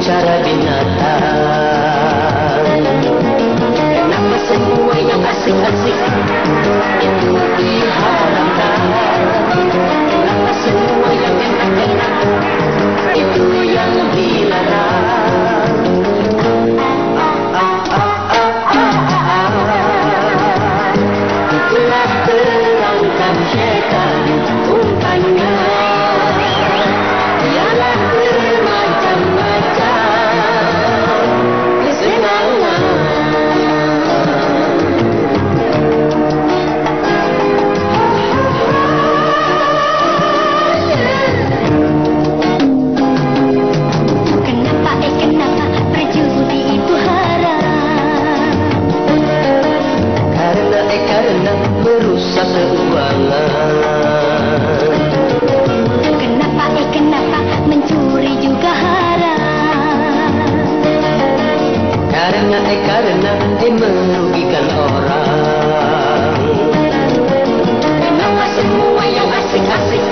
cara binatang. Kenapa semua yang asik-asik itu diharamkan Kenapa semua yang enak-enak itu yang dilarang. Itulah terangkan syaitan umpannya merusak keuangan Kenapa eh kenapa mencuri juga haram Karena eh karena eh merugikan orang. Kenapa semua yang asik-asik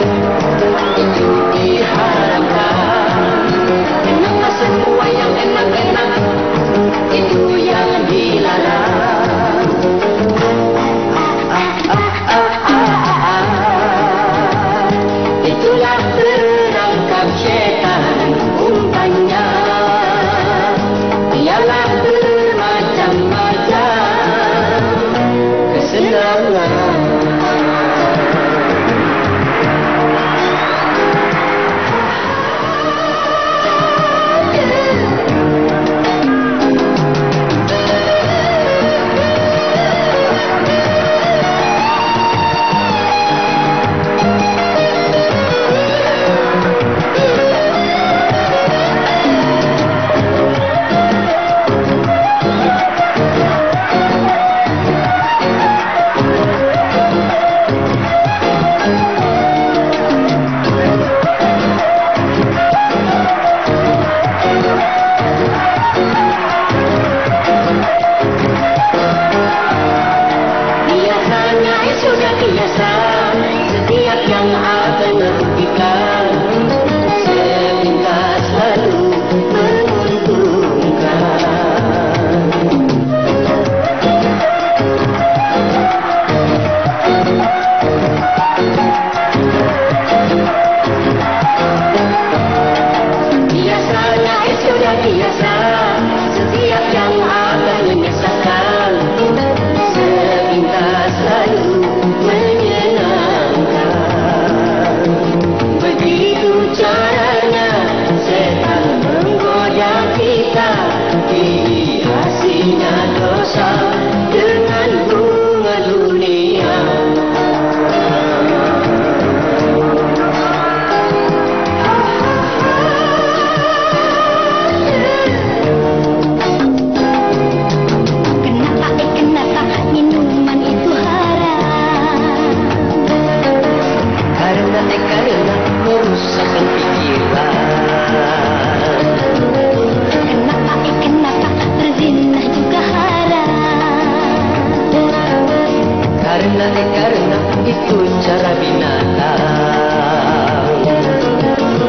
Karena karena itu cara binatang.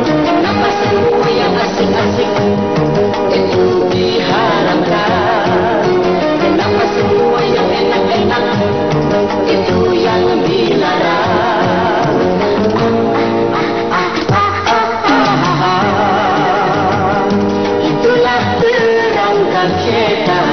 Kenapa semua yang asik-asik itu diharamkan? Kenapa semua yang enak-enak itu yang dilarang? Itulah terangkan syaitan